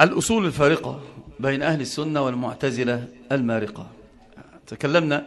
الأصول الفارقة بين أهل السنة والمعتزلة المارقة. تكلمنا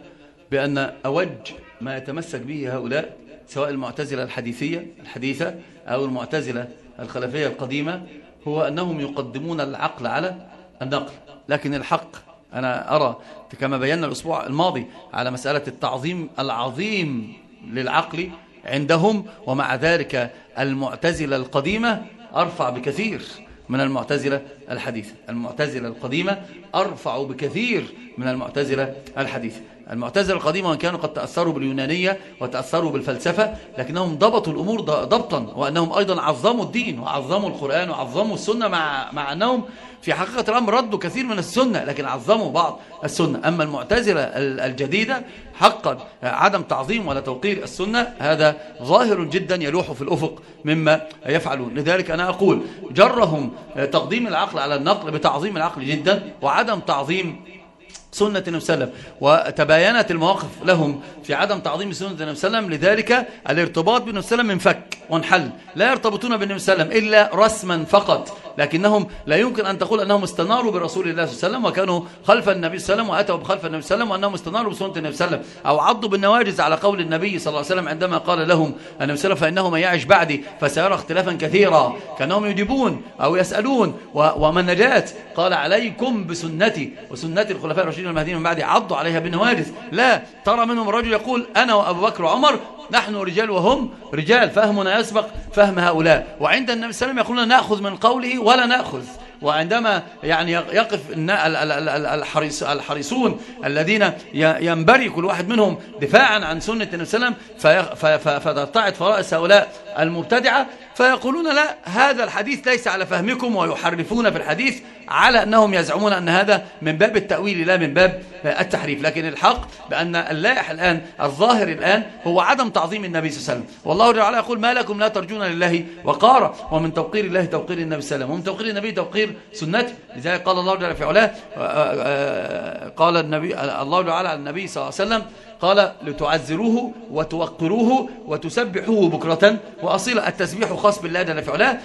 بأن أوج ما يتمسك به هؤلاء سواء المعتزلة الحديثية الحديثة أو المعتزلة الخلفية القديمة هو أنهم يقدمون العقل على النقل. لكن الحق أنا أرى كما بينا الأسبوع الماضي على مسألة التعظيم العظيم للعقل عندهم ومع ذلك المعتزلة القديمة أرفع بكثير. من المعتزلة الحديثة. المعتزلة القديمة أرفع بكثير من المعتزلة الحديثة. المعتزلة القديمة وإن كانوا قد تأثروا باليونانية وتأثروا بالفلسفة لكنهم ضبطوا الأمور ضبطا وأنهم أيضا عظموا الدين وعظموا القرآن وعظموا السنة مع, مع أنهم في حقيقة الأمر ردوا كثير من السنة لكن عظموا بعض السنة. أما المعتزلة الجديدة حقا عدم تعظيم ولا توقير السنة هذا ظاهر جدا يلوح في الأفق مما يفعلون. لذلك أنا أقول جرهم تقديم العقل على النقل بتعظيم العقل جدا وعدم تعظيم سنة النبي صلى الله عليه وسلم وتباينت المواقف لهم في عدم تعظيم سنة النبي صلى الله عليه وسلم لذلك الارتباط بالنبي صلى الله عليه وسلم وانحل. لا يرتبطون بالنبي صلى الله عليه وسلم إلا رسما فقط لكنهم لا يمكن أن تقول أنهم استناروا برسول الله صلى الله عليه وسلم وكانوا خلف النبي صلى الله عليه وسلم وأتوا بخلف النبي صلى الله عليه وسلم وأنهم استناروا بسنة النبي صلى الله عليه وسلم أو عضوا بالنواجز على قول النبي صلى الله عليه وسلم عندما قال لهم النبي صلى الله عليه وسلم فإنه من يعش بعدي فسيرى اختلافا كثيرا. كأنهم يجيبون أو يسألون ومن نجات قال عليكم بسنتي وسنة الخلفاء الراشدين المهديين من بعدي عضوا عليها بالنواجز لا ترى منهم رجل يقول أنا وأبو بكر وعمر نحن رجال وهم رجال فهمنا يسبق فهم هؤلاء. وعند النبي صلى الله عليه وسلم يقولون نأخذ من قوله ولا نأخذ. وعندما يعني يقف الحريص الحريصون الذين ينبري كل واحد منهم دفاعا عن سنة النبي صلى الله عليه وسلم فترتعد فرائس هؤلاء المبتدعة. فيقولون لا هذا الحديث ليس على فهمكم ويحرفون في الحديث على أنهم يزعمون أن هذا من باب التأويل لا من باب التحريف. لكن الحق بأن اللائح الآن الظاهر الآن هو عدم تعظيم النبي صلى الله عليه وسلم. والله تعالى يقول ما لكم لا ترجون لله وقارا ومن توقير الله توقير النبي صلى الله عليه وسلم ومن توقير النبي توقير سنته. لذلك قال الله تعالى في علاه قال النبي الله تعالى على النبي صلى الله عليه وسلم قال لتعزروه وتوقروه وتسبحوه بكرة وأصيل التسبيح خاص بالله جل في علاه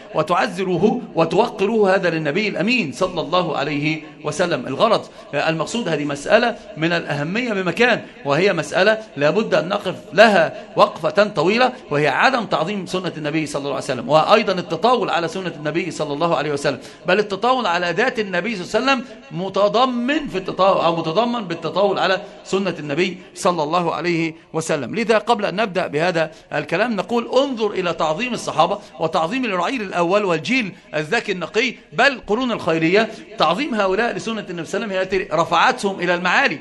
وتوقروه هذا للنبي الأمين صلى الله عليه وسلم. الغرض المقصود هذه مسألة من الأهمية بمكان وهي مسألة لابد أن نقف لها وقفة طويلة وهي عدم تعظيم سنة النبي صلى الله عليه وسلم وأيضا التطاول على سنة النبي صلى الله عليه وسلم بل التطاول على ذات النبي صلى الله عليه وسلم متضمن في التطاول أو متضمن بالتطاول على سنة النبي صلى عليه وسلم لذا قبل أن نبدأ بهذا الكلام نقول انظر إلى تعظيم الصحابة وتعظيم الرعيل الأول والجيل الذكي النقي بل قرون الخيرية تعظيم هؤلاء لسنة النبي صلى الله عليه وسلم هي رفعتهم إلى المعالي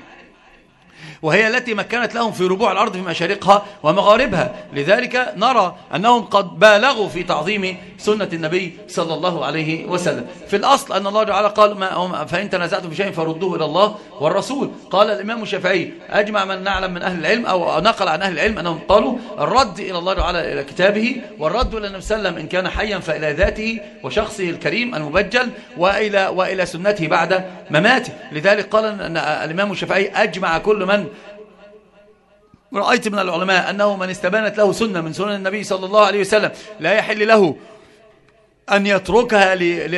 وهي التي مكنت لهم في ربوع الأرض في مشارقها ومغاربها. لذلك نرى أنهم قد بالغوا في تعظيم سنة النبي صلى الله عليه وسلم. في الأصل أن الله تعالى قال ما فإن تنازعتم في شيء فردوه إلى الله والرسول. قال الإمام الشافعي أجمع من نعلم من أهل العلم أو نقل عن أهل العلم أنهم قالوا الرد إلى الله تعالى إلى كتابه والرد إلى النبي صلى الله عليه وسلم إن كان حيا فإلى ذاته وشخصه الكريم المبجل وإلى, وإلى سنته بعد مماته. لذلك قال أن الإمام الشافعي أجمع كل من رأيت من العلماء أنه من استبانت له سنة من سنن النبي صلى الله عليه وسلم لا يحل له أن يتركها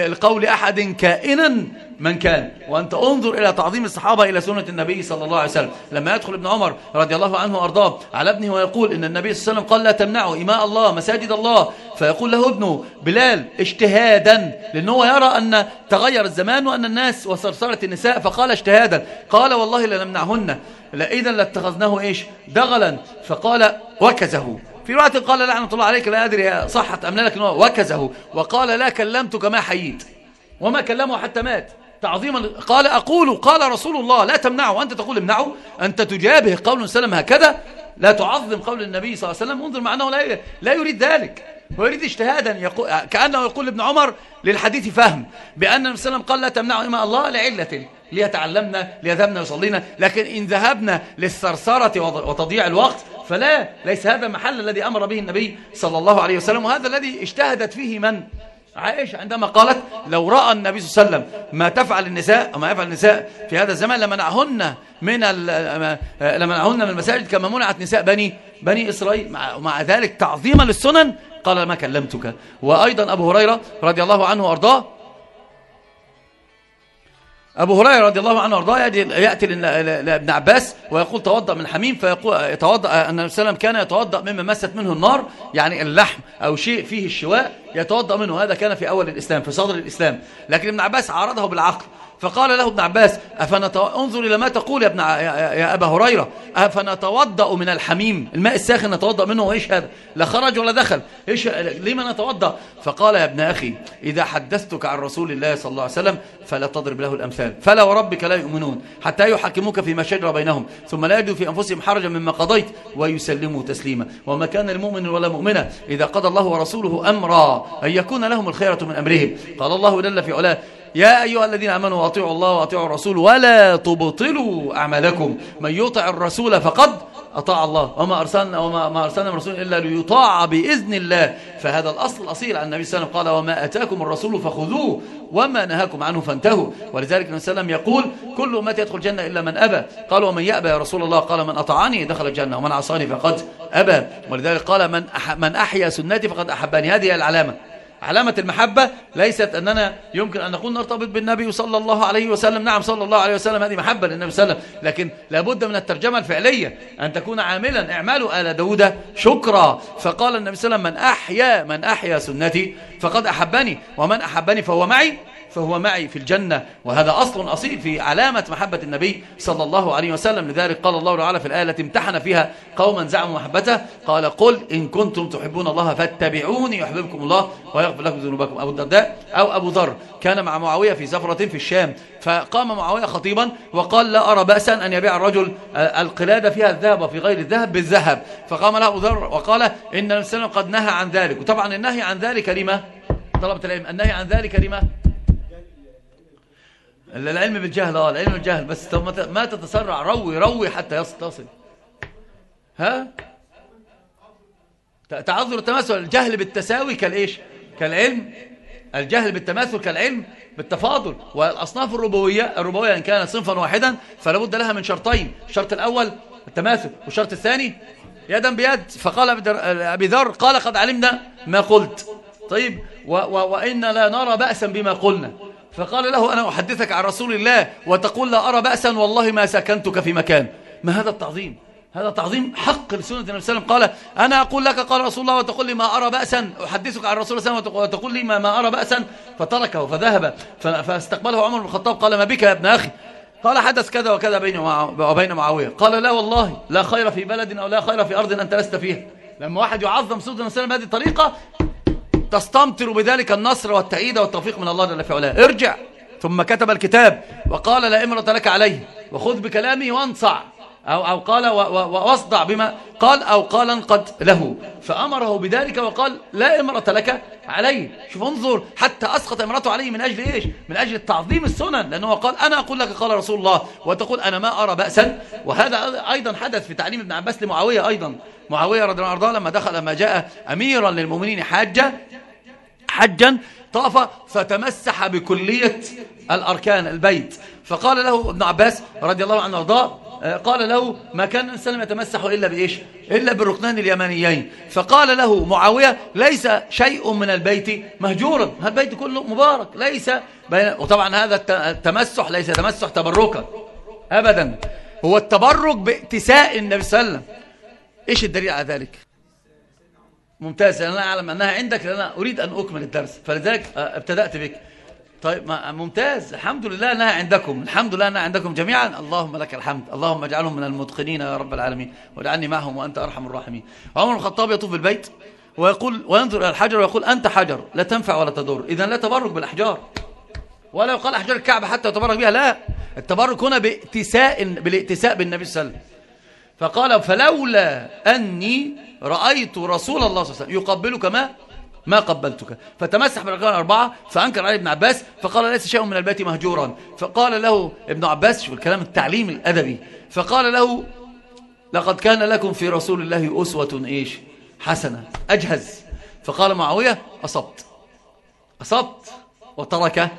لقول أحد كائنا من كان. وأنت انظر إلى تعظيم الصحابة إلى سنة النبي صلى الله عليه وسلم. لما يدخل ابن عمر رضي الله عنه وأرضاه على ابنه ويقول إن النبي صلى الله عليه وسلم قال لا تمنعوا إماء الله مساجد الله. فيقول له ابنه بلال اجتهادا لأنه يرى أن تغير الزمان وأن الناس وصرصرة النساء فقال اجتهادا. قال والله لنمنعهن. لإذا لاتخذناه إيش؟ دغلا. فقال وكزه. في رواية قال لعنة الله عليك لا أدري صحت أم لا لكن وكزه وقال لا كلمتك ما حييت وما كلمه حتى مات. تعظيما قال أقول قال رسول الله لا تمنعه وأنت تقول امنعه أنت تجابه قول سلم هكذا لا تعظم قول النبي صلى الله عليه وسلم انظر معناه لا, لا يريد ذلك هو يريد اجتهادا يقول كأنه يقول ابن عمر للحديث فهم بأن النبي صلى الله عليه وسلم قال لا تمنعوا إماء الله لعلة. ليتعلمنا ليذهبنا ويصلينا لكن إن ذهبنا للثرثرة وتضييع الوقت فلا ليس هذا المحل الذي أمر به النبي صلى الله عليه وسلم. وهذا الذي اجتهدت فيه من؟ عائشة عندما قالت لو رأى النبي صلى الله عليه وسلم ما تفعل النساء وما يفعل النساء في هذا الزمان لمنعهن من لمنعهن من المساجد كما منعت نساء بني بني إسرائيل. مع ذلك تعظيما للسنن. قال ما كلمتك. وأيضا أبو هريرة رضي الله عنه وأرضاه أبو هريرة رضي الله عنه وأرضاه يأتي لابن عباس ويقول توضأ من حميم فيقول يتوضأ أن النبي صلى الله عليه وسلم كان يتوضأ مما مست منه النار يعني اللحم أو شيء فيه الشواء يتوضأ منه. هذا كان في أول الإسلام في صدر الإسلام. لكن ابن عباس عارضه بالعقل. فقال له ابن عباس أفنت... انظر إلى ما تقول يا, ابن. يا أبا هريرة. أفنتوضأ من الحميم الماء الساخن نتوضأ منه وإيش هذا لا خرج ولا دخل. إيش لما نتوضأ؟ فقال يا ابن أخي إذا حدثتك عن رسول الله صلى الله عليه وسلم فلا تضرب له الأمثال. فلا وربك لا يؤمنون حتى يحكموك فيما شجر بينهم ثم لا يجدوا في أنفسهم حرجا مما قضيت ويسلموا تسليما. وما كان المؤمن ولا مؤمنة إذا قضى الله ورسوله أمرا أن يكون لهم الخيرة من أمرهم. قال الله جل في علاه يا أيها الذين آمنوا أطيعوا الله وأطيعوا الرسول ولا تبطلوا أعمالكم. من يطع الرسول فقد أطاع الله. وما أرسلنا وما ما أرسلنا من رسول إلا ليطاع بإذن الله. فهذا الأصل الأصيل عن النبي صلى الله عليه وسلم. قال وما أتاكم الرسول فخذوه وما نهاكم عنه فانتهوا. ولذلك النبي صلى الله عليه وسلم يقول كل أمتي يدخل الجنة إلا من أبى. قال ومن يأبى يا رسول الله. قال من أطاعني دخل الجنة ومن عصاني فقد أبى. ولذلك قال من من أحيا سنتي فقد أحبني. هذه العلامة. علامة المحبة ليست أننا يمكن أن نكون نرتبط بالنبي صلى الله عليه وسلم. نعم صلى الله عليه وسلم هذه محبة للنبي صلى الله عليه وسلم. لكن لابد من الترجمة الفعلية أن تكون عاملا. اعملوا آل داود شكرا. فقال النبي صلى الله عليه وسلم من أحيا من أحيا سنتي فقد أحبني ومن أحبني فهو معي. فهو معي في الجنة وهذا أصل أصيل في علامة محبة النبي صلى الله عليه وسلم. لذلك قال الله تعالى في الآية التي امتحن فيها قوما زعموا محبته قال قل إن كنتم تحبون الله فاتبعوني يحببكم الله ويغفر لكم ذنوبكم. أبو الدرداء أو أبو ذر كان مع معاوية في سفرة في الشام فقام معاوية خطيبا وقال لا أرى بأسا أن يبيع الرجل القلادة فيها الذهب وفي غير الذهب بالذهب. فقام له أبو ذر وقال إن الإنسان قد نهى عن ذلك. وطبعا النهي عن ذلك لما؟ طلبة العلم النهي عن ذلك لما؟ العلم بالجهل آه العلم بالجهل بس ما تتسرع روي روي حتى يصل ها؟ تعذر التماثل الجهل بالتساوي كالإيش؟ كالعلم. الجهل بالتماثل كالعلم بالتفاضل. والأصناف الربوية الربوية إن كانت صنفا واحدا فلا بد لها من شرطين. الشرط الأول التماثل والشرط الثاني يدا بيد. فقال أبي ذر قال قد علمنا ما قلت. طيب وإن لا نرى بأسا بما قلنا. فقال له أنا أحدثك عن رسول الله وتقول لا أرى بأسا والله ما سكنتك في مكان. ما هذا التعظيم؟ هذا تعظيم حق لسنة النبي صلى الله عليه وسلم. قال أنا أقول لك قال رسول الله وتقول لي ما أرى بأسا أحدثك عن رسول الله وتقول لي ما, ما أرى بأسا فتركه فذهب فاستقبله عمر بن الخطاب قال ما بك يا ابن أخي؟ قال حدث كذا وكذا بيني وبين معاوية. قال لا والله لا خير في بلد أو لا خير في أرض أنت لست فيها. لما واحد يعظم سنة النبي صلى الله عليه وسلم بهذه الطريقة تستمطر بذلك النصر والتأييد والتوفيق من الله جل في علاه. ارجع. ثم كتب الكتاب وقال لا إمرة لك عليه. وخذ بكلامي وانصع. أو, أو قال وأصدع بما قال أو قال انقد له. فأمره بذلك وقال لا إمرة لك عليه. شوف انظر حتى أسقط إمرته عليه من أجل إيش؟ من أجل تعظيم السنن. لأنه قال أنا أقول لك قال رسول الله وتقول أنا ما أرى بأسا. وهذا أيضا حدث في تعليم ابن عباس لمعاوية أيضا. معاوية رضي الله عنه لما دخل لما جاء أميرا للمؤمنين حاجة حجا طاف فتمسح بكلية الأركان البيت. فقال له ابن عباس رضي الله عنه وارضاه قال له ما كان الإنسان يتمسح إلا بإيش؟ إلا بالركنان اليمانيين فقال له معاوية ليس شيء من البيت مهجورا البيت كله مبارك ليس بين وطبعا هذا التمسح ليس تمسح تبركا. أبدا. هو التبرك باتساء النبي صلى الله عليه وسلم. إيش الدليل على ذلك؟ ممتاز أنا أعلم أنها عندك لأن أريد أن أكمل الدرس. فلذلك آه، ابتدأت بك. طيب ممتاز. الحمد لله أنها عندكم. الحمد لله أنها عندكم جميعا. اللهم لك الحمد. اللهم اجعلهم من المتقنين يا رب العالمين. واجعلني معهم وأنت أرحم الراحمين. عمر الخطاب يطوف البيت ويقول وينظر إلى الحجر ويقول أنت حجر لا تنفع ولا تضر. إذا لا تبرك بالأحجار. ولا يقال أحجار الكعبة حتى تبرك بها. لا التبرك هنا باتساء بالاتساء بالنبي صلى الله عليه وسلم. فقال فلولا أني رأيت رسول الله صلى الله عليه وسلم يقبلك ما؟ ما قبلتك. فتمسح بالأركان الأربعة فأنكر عليه ابن عباس فقال ليس شيء من البيت مهجورا. فقال له ابن عباس شوف الكلام التعليم الأدبي فقال له لقد كان لكم في رسول الله أسوة إيش؟ حسنة أجهز. فقال معاوية أصبت. أصبت وترك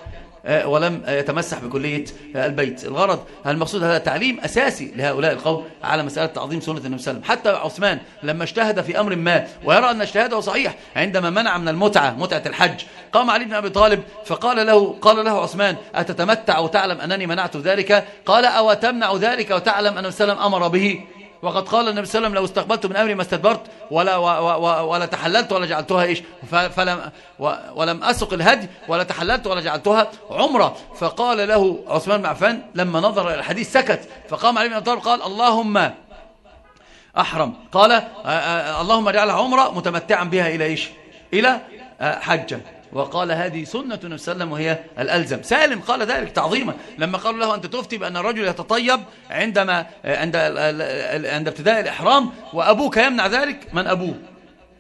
ولم يتمسح بكلية آه، البيت. الغرض المقصود هذا تعليم أساسي لهؤلاء القوم على مسألة تعظيم سنة النبي صلى الله عليه وسلم. حتى عثمان لما اجتهد في أمر ما ويرى أن اجتهاده صحيح عندما منع من المتعة متعة الحج قام علي بن أبي طالب فقال له قال له عثمان أتتمتع وتعلم أنني منعت ذلك؟ قال أو تمنع ذلك وتعلم أن السلام أمر به. وقد قال النبي صلى الله عليه وسلم لو استقبلت من أمري ما استدبرت ولا, ولا تحللت ولا جعلتها إيش؟ فلم ولم أسق الهدي ولا تحللت ولا جعلتها عمرة. فقال له عثمان بن عفان لما نظر إلى الحديث سكت فقام عليه بن أبي طالب قال اللهم أحرم. قال اللهم اجعلها عمرة متمتعا بها إلى إيش؟ إلى حجة وقال هذه سنة النبي صلى الله عليه وسلم وهي الألزم. سالم قال ذلك تعظيما. لما قالوا له أنت تفتي بأن الرجل يتطيب عندما عند عند ابتداء الإحرام وأبوك يمنع ذلك؟ من أبوه.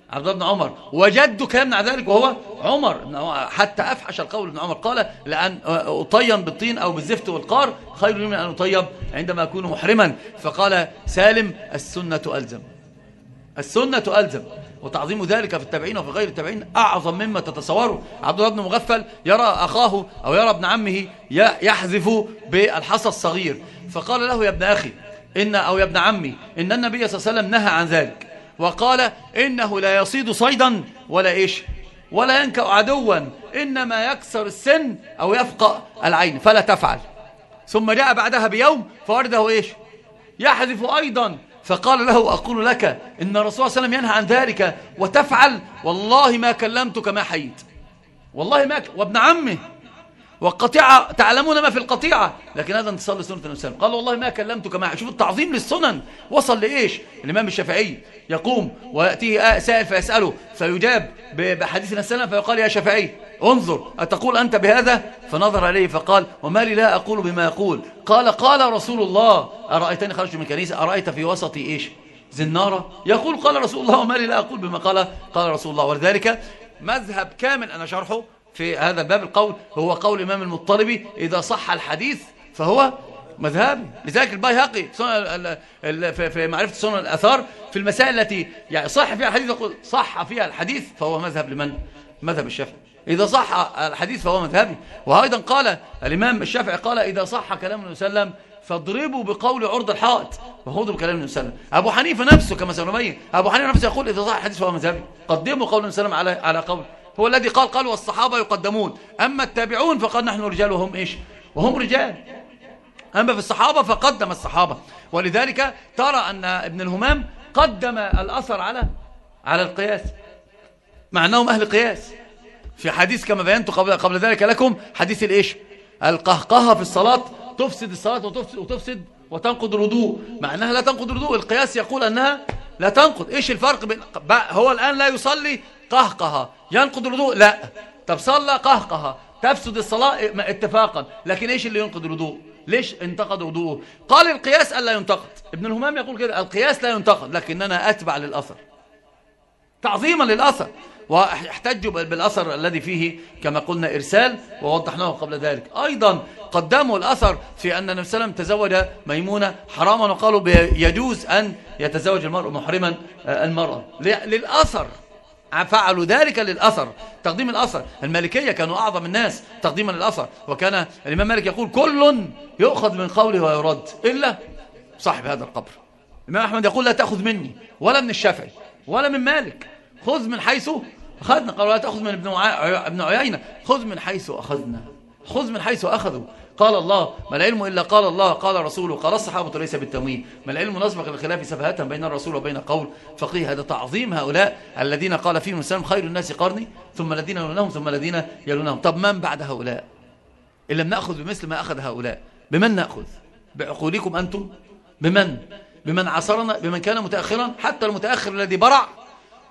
عبد الله بن عمر. وجدك يمنع ذلك وهو عمر. حتى أفحش القول ابن عمر. قال لأن أطين بالطين أو بالزفت والقار خير من أن أطيب عندما أكون محرما. فقال سالم السنة ألزم. السنة ألزم. وتعظيم ذلك في التابعين وفي غير التابعين أعظم مما تتصوروا عبد الله بن مغفل يرى أخاه أو يرى ابن عمه يحذف بالحصى الصغير. فقال له يا ابن أخي إن أو يا ابن عمي إن النبي صلى الله عليه وسلم نهى عن ذلك. وقال إنه لا يصيد صيدا ولا إيش ولا ينكأ عدوا إنما يكسر السن أو يفقأ العين فلا تفعل. ثم جاء بعدها بيوم فورده إيش يحذف أيضا فقال له أقول لك إن الرسول صلى الله عليه وسلم ينهى عن ذلك وتفعل والله ما كلمتك ما حييت. والله ما ك... وابن عمه. والقطيعة تعلمون ما في القطيعة. لكن هذا انتصار لسنة النبي صلى قال والله ما كلمتك ما شوف التعظيم للسنن. وصل لإيش؟ الإمام الشافعي يقوم ويأتيه سائل فيسأله. فيجاب بحديث السلام فيقال يا شافعي انظر أتقول أنت بهذا؟ فنظر إليه فقال وما لي لا أقول بما يقول. قال قال رسول الله. أرأيتني خرجت من كنيسة؟ أرأيت في وسطي إيش؟ زنارة. يقول قال رسول الله وما لي لا أقول بما قال قال رسول الله. ولذلك مذهب كامل أنا شرحه في هذا الباب القول هو قول الإمام المطلبي إذا صح الحديث فهو مذهبي لذلك البيهقي في معرفة سنن الأثار في المسائل التي يعني صح فيها الحديث يقول صح فيها الحديث فهو مذهب لمن؟ مذهب الشافعي. إذا صح الحديث فهو مذهبي. وأيضا قال الإمام الشافعي قال إذا صح كلام النبي صلى الله عليه وسلم فاضربوا بقول عرض الحائط. وخذوا بكلام النبي صلى الله عليه وسلم. أبو حنيفة نفسه كما سنبين أبو حنيفة نفسه يقول إذا صح الحديث فهو مذهبي. قدموا قول النبي صلى الله عليه وسلم على على قول. هو الذي قال قال والصحابة يقدمون. أما التابعون فقال نحن رجال وهم إيش؟ وهم رجال. أما في الصحابة فقدم الصحابة. ولذلك ترى أن ابن الهمام قدم الأثر على على القياس. مع أنهم أهل قياس. في حديث كما بينت قبل, قبل ذلك لكم حديث الإيش؟ القهقهة في الصلاة تفسد الصلاة وتفسد, وتفسد وتنقض الوضوء. مع أنها لا تنقض الوضوء. القياس يقول أنها لا تنقض. إيش الفرق بين هو الآن لا يصلي قهقهة ينقض الوضوء؟ لا. طب صلى قهقهة تفسد الصلاة اتفاقا. لكن إيش اللي ينقض الوضوء؟ ليش انتقد وضوءه؟ قال القياس ألا ينتقد ابن الهمام يقول كده القياس لا ينتقد لكننا أتبع للأثر. تعظيما للأثر. وأحتجوا بالأثر الذي فيه كما قلنا إرسال ووضحناه قبل ذلك. أيضا قدموا الأثر في أن النبي صلى الله عليه وسلم تزوج ميمونة حراما وقالوا يجوز أن يتزوج المرء محرما آه، المرأة. للأثر فعلوا ذلك للأثر تقديم الأثر. المالكية كانوا أعظم الناس تقديما للأثر. وكان الإمام مالك يقول كل يؤخذ من قوله ويرد إلا صاحب هذا القبر. الإمام أحمد يقول لا تأخذ مني ولا من الشافعي ولا من مالك. خذ من حيث أخذنا قالوا لا تأخذ من ابن عيينة خذ من حيث أخذنا خذ من حيث أخذوا قال الله ما العلم إلا قال الله قال رسوله قال الصحابة ليس بالتمويل. ما العلم نسبق الخلاف سفهة بين الرسول وبين قول فقيه هذا تعظيم هؤلاء الذين قال فيهم السلام خير الناس قرني ثم الذين يلونهم ثم الذين يلونهم. طب من بعد هؤلاء؟ إن لم نأخذ بمثل ما أخذ هؤلاء بمن نأخذ؟ بعقولكم أنتم؟ بمن؟ بمن عصرنا بمن كان متأخرا؟ حتى المتأخر الذي برع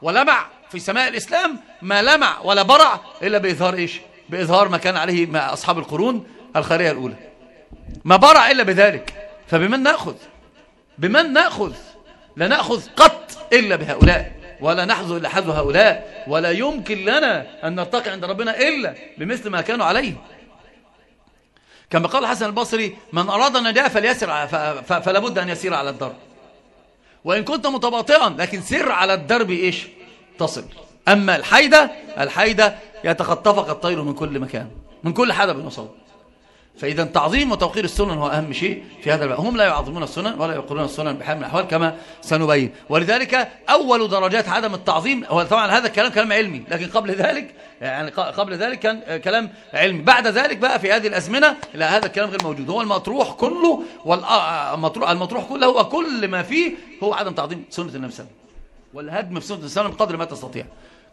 ولمع في سماء الإسلام ما لمع ولا برع إلا بإظهار إيش؟ بإظهار ما كان عليه مع أصحاب القرون الخيرية الأولى. ما برع إلا بذلك. فبمن نأخذ؟ بمن نأخذ؟ لا نأخذ قط إلا بهؤلاء ولا نحظو إلا حظو هؤلاء ولا يمكن لنا أن نرتقي عند ربنا إلا بمثل ما كانوا عليه. كما قال الحسن البصري من أراد النجاة فليسر فلا بد أن يسير على الدرب. وإن كنت متباطئا لكن سر على الدرب إيش؟ تصل أما الحيدة الحيدة يتخطفك الطير من كل مكان من كل حدث وصوب فإذا تعظيم وتوقير السنن هو أهم شيء في هذا الباب. هم لا يعظمون السنن ولا يقولون السنن بحال من الأحوال كما سنبين. ولذلك أول درجات عدم التعظيم هو طبعا هذا الكلام كلام علمي لكن قبل ذلك يعني قبل ذلك كان كلام علمي. بعد ذلك بقى في هذه الأزمنة لا هذا الكلام غير موجود. هو المطروح كله والمطروح المطروح كله هو كل ما فيه هو عدم تعظيم سنة النبي صلى الله عليه وسلم. والهدم في سنة وسلم بقدر ما تستطيع.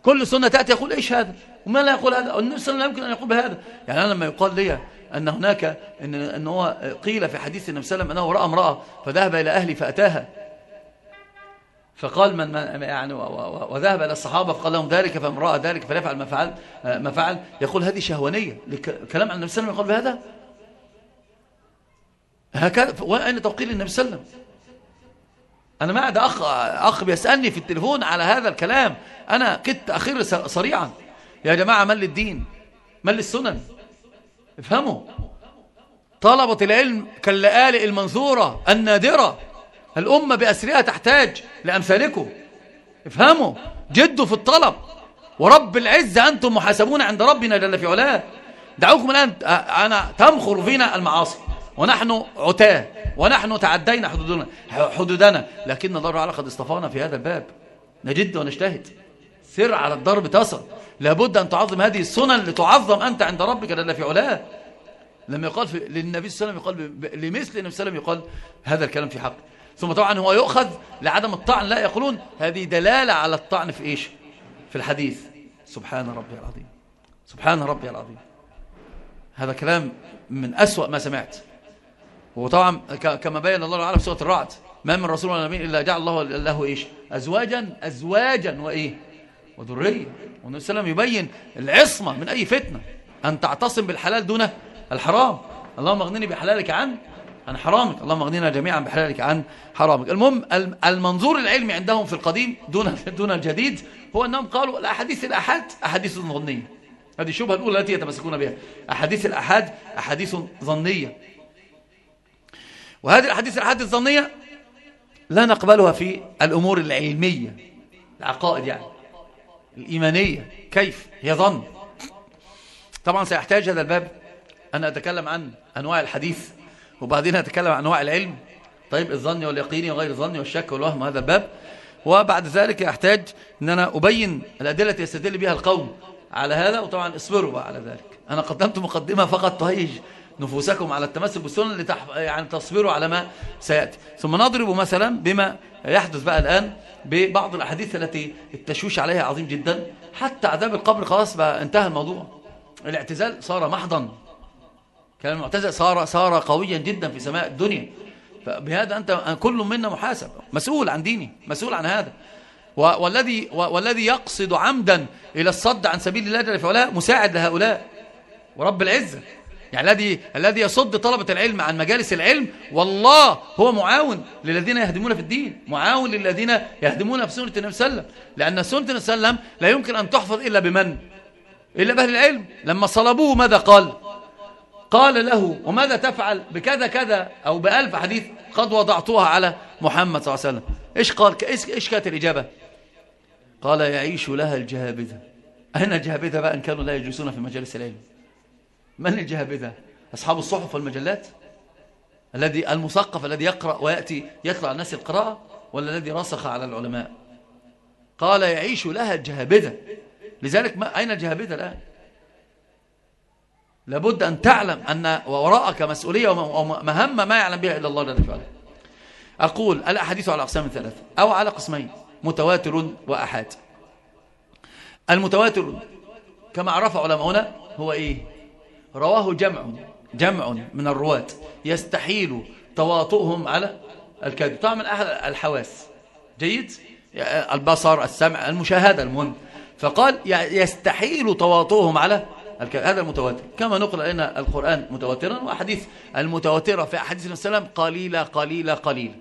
كل سنة تأتي يقول إيش هذا؟ وما لا يقول هذا؟ النبي صلى الله عليه وسلم لا يمكن أن يقول بهذا. يعني أنا لما يقال لي أن هناك أن, أن هو قيل في حديث النبي صلى الله عليه وسلم أنه رأى امرأة فذهب إلى أهلي فأتاها. فقال من يعني وذهب إلى الصحابة فقال لهم ذلك فمن رأى ذلك فليفعل ما فعل ما فعل. يقول هذه شهوانية. كلام عن النبي صلى الله عليه وسلم يقول بهذا؟ هكذا. وأين توقيل النبي صلى الله عليه وسلم؟ أنا ما عاد أخ, أخ بيسألني في التليفون على هذا الكلام. أنا كنت أخير صريعا. يا جماعة من للدين من للسنن افهموا. طلبة العلم كاللآلئ المنثورة النادرة. الأمة بأسرها تحتاج لأمثالكم. افهموا. جدوا في الطلب. ورب العزة أنتم محاسبون عند ربنا جل في علاه. دعوكم الآن أنا تمخر فينا المعاصي. ونحن عتاه ونحن تعدينا حدودنا حدودنا. لكن الله تعالى قد اصطفانا في هذا الباب. نجد ونجتهد. سر على الضرب تصل. لابد أن تعظم هذه السنن لتعظم أنت عند ربك جل في علاه. لما يقال في للنبي صلى الله عليه وسلم يقال لمثل النبي صلى الله عليه وسلم يقال هذا الكلام في حق. ثم طبعا هو يؤخذ لعدم الطعن. لا يقولون هذه دلالة على الطعن في إيش؟ في الحديث. سبحان ربي العظيم. سبحان ربي العظيم. هذا كلام من أسوأ ما سمعت. وطبعا كما بين الله تعالى في سورة الرعد ما من رسول ولا نبي إلا جعل الله له إيش؟ أزواجا أزواجا وإيه؟ وذرية. والنبي صلى الله عليه وسلم يبين العصمة من أي فتنة. أن تعتصم بالحلال دون الحرام. اللهم اغنني بحلالك عن عن حرامك. اللهم اغننا جميعا بحلالك عن حرامك. المهم المنظور العلمي عندهم في القديم دون دون الجديد هو أنهم قالوا الأحاديث الأحاد أحاديث ظنية. هذه الشبهة الأولى التي يتمسكون بها. أحاديث الأحاد أحاديث ظنية. وهذه الأحاديث الأحاد الظنية لا نقبلها في الأمور العلمية العقائد يعني الإيمانية. كيف؟ هي ظن. طبعا سيحتاج هذا الباب أن أتكلم عن أنواع الحديث وبعدين أتكلم عن أنواع العلم. طيب الظن واليقين وغير الظن والشك والوهم هذا الباب. وبعد ذلك يحتاج أن أنا أبين الأدلة التي يستدل بها القوم على هذا وطبعا اصبروا بقى على ذلك. أنا قدمت مقدمة فقط تهيج نفوسكم على التمسك بالسنن لتح... يعني تصبروا على ما سيأتي. ثم نضرب مثلا بما يحدث بقى الآن ببعض الأحاديث التي التشويش عليها عظيم جدا. حتى عذاب القبر خلاص بقى انتهى الموضوع. الاعتزال صار محضا. كان المعتزل صار صار قويا جدا في سماء الدنيا. فبهذا أنت كل منا محاسب مسؤول عن ديني مسؤول عن هذا. والذي والذي يقصد عمدا إلى الصد عن سبيل الله جل وعلا مساعد لهؤلاء. ورب العزة. يعني الذي الذي يصد طلبة العلم عن مجالس العلم والله هو معاون للذين يهدمون في الدين معاون للذين يهدمون في سنة النبي صلى الله عليه وسلم. لأن سنة النبي صلى الله عليه وسلم لا يمكن أن تحفظ إلا بمن؟ إلا بأهل العلم. لما صلبوه ماذا قال؟ قال له وماذا تفعل بكذا كذا؟ أو بألف حديث قد وضعتها على محمد صلى الله عليه وسلم. إيش قال؟ إيش كانت الإجابة؟ قال يعيش لها الجهابذة. أين الجهابذة بقى إن كانوا لا يجلسون في مجالس العلم؟ من الجهابذة أصحاب الصحف والمجلات؟ الذي المثقف الذي يقرأ ويأتي يقرأ الناس القراءة ولا الذي رسخ على العلماء؟ قال يعيش لها الجهابذة لذلك ما أين الجهابذة الآن؟ لابد أن تعلم أن وراءك مسؤولية ومهمة ما يعلم بها إلا الله جل أقول الأحاديث على أقسام ثلاثة. أو على قسمين. متواتر وأحاد. المتواتر كما عرف علماؤنا هو إيه؟ رواه جمع. جمع من الرواة. يستحيل تواطؤهم على الكذب. طبعا من أحد الحواس. جيد؟ البصر السمع المشاهدة المهم. فقال يستحيل تواطؤهم على هذا المتواتر. كما نقل أن القرآن متواترا وأحاديث المتواترة في أحاديث السلام قليلة قليلة قليلة